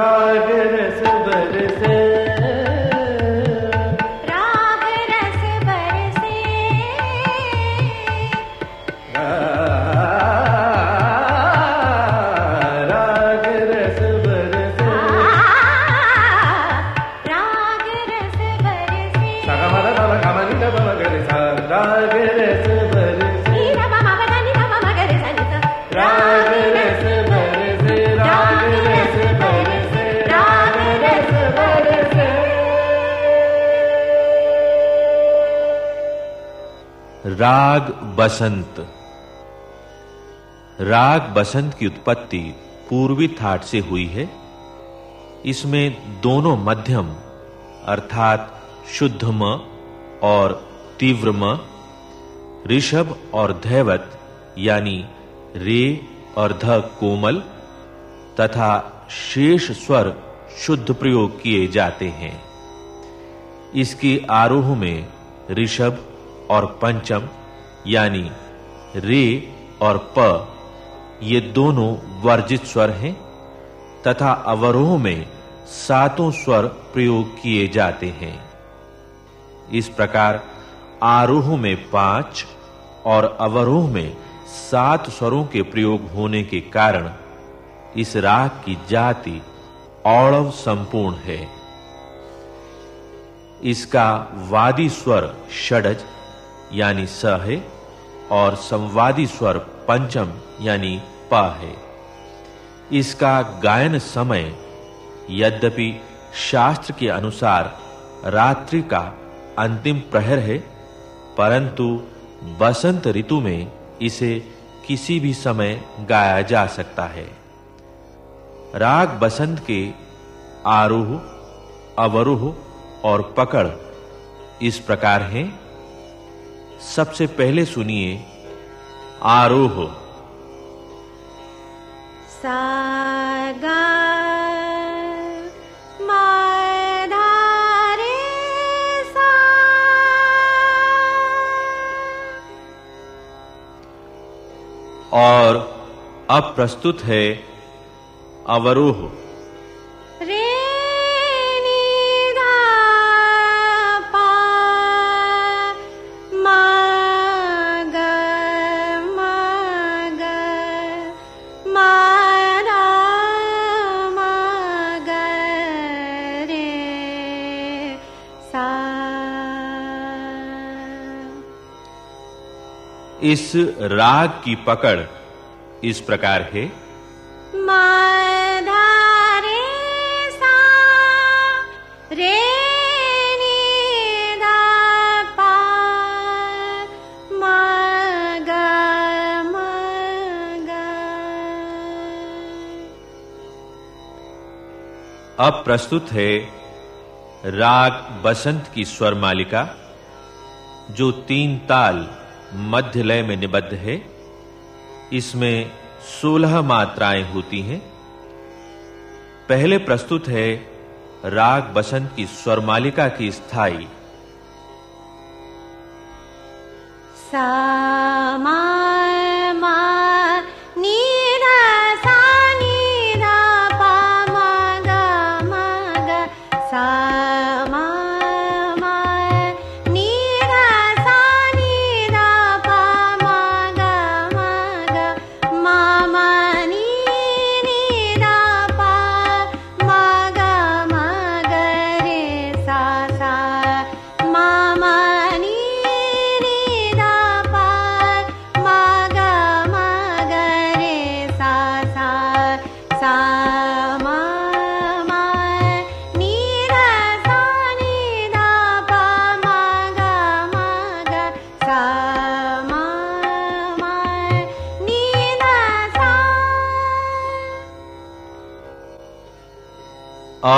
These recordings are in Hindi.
राग रस बरसे राग बसंत। राग बसंत की उत्पत्ति पूर्वी थाट से हुई है। इसमें दोनों मध्यम, अर्थात शुद्ध म और तीव्र म ऋषभ और धैवत, यानी रे और ध कोमल, तथा शेष स्वर शुद्ध प्रयोग किए जाते हैं। इसके आरोह में ऋषभ और पंचम, यानी रे और प, ये दोनों वर्जित स्वर हैं, तथा अवरोह में सातों स्वर प्रयोग किए जाते हैं। इस प्रकार आरोह में पाँच और अवरोह में सात स्वरों के प्रयोग होने के कारण इस राग की जाति औड़व संपूर्ण है। इसका वादी स्वर षडज यानी स है, और संवादी स्वर पंचम यानी प है। इसका गायन समय यद्यपि शास्त्र के अनुसार रात्रि का अंतिम प्रहर है, परंतु बसंत ऋतु में इसे किसी भी समय गाया जा सकता है। राग बसंत के आरोह, अवरोह और पकड़ इस प्रकार हैं। सबसे पहले सुनिए आरोह। सा गा और अब प्रस्तुत है अवरोह। इस राग की पकड़ इस प्रकार है। मा रे सा रे अब प्रस्तुत है राग बसंत की स्वर मालिका जो तीन ताल मध्य लय में निबद्ध है। इसमें सोलह मात्राएँ होती हैं। पहले प्रस्तुत है राग बसंत की स्वर मालिका की स्थायी सा मा मा सा मा मा नी धा सा नी धा पा मा गा मा गा सा मा मा नी धा सा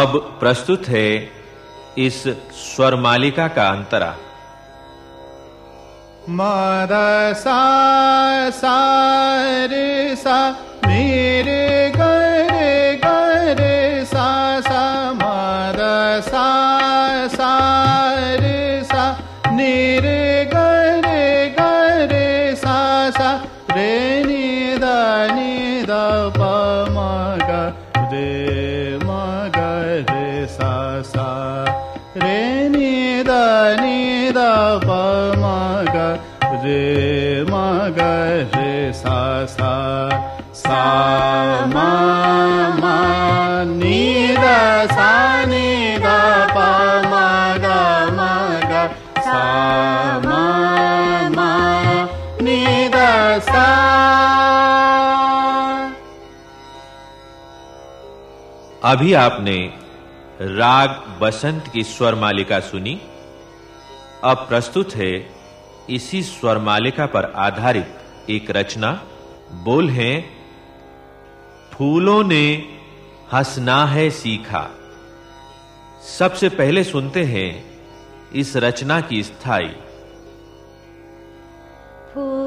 अब प्रस्तुत है इस स्वर मालिका का अंतरा। मादा सा सा रे सा मेरे गरे सा सा। रे नीद द नि द प, म, ग। रे, म, ग, रे, सा सा। सा, म म। द सा नि द प, म, ग म, ग। सा, म म। द सा। अभी आपने राग बसंत की स्वर मालिका सुनी। अब प्रस्तुत है इसी स्वर मालिका पर आधारित एक रचना। बोल है, फूलों ने हंसना है सीखा। सबसे पहले सुनते हैं इस रचना की स्थायी। फूलों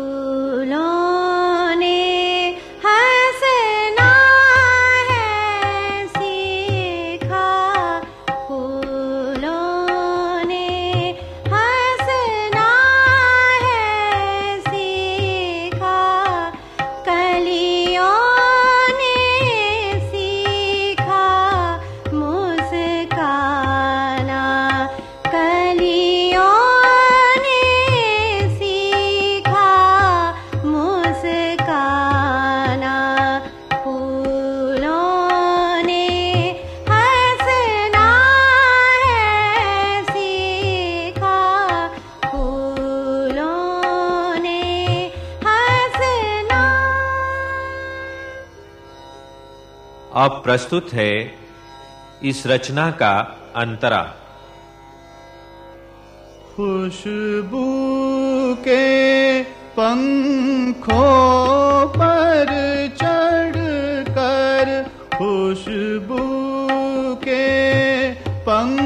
अब प्रस्तुत है इस रचना का अंतरा। खुशबू के पंखों पर चढ़ कर खुशबू के पंखों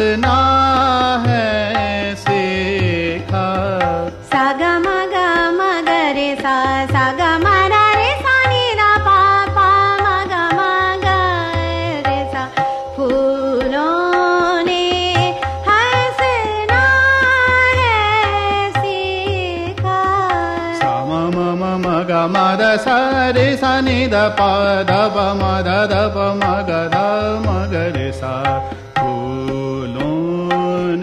ग मे सनि द प द प मद द मगद मग दे सा फूलों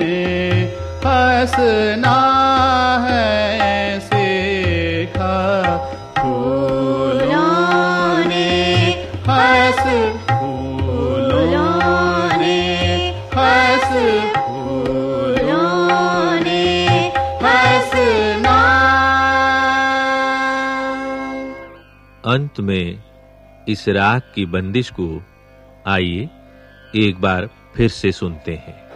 ने हसना अंत में इस राग की बंदिश को आइए एक बार फिर से सुनते हैं।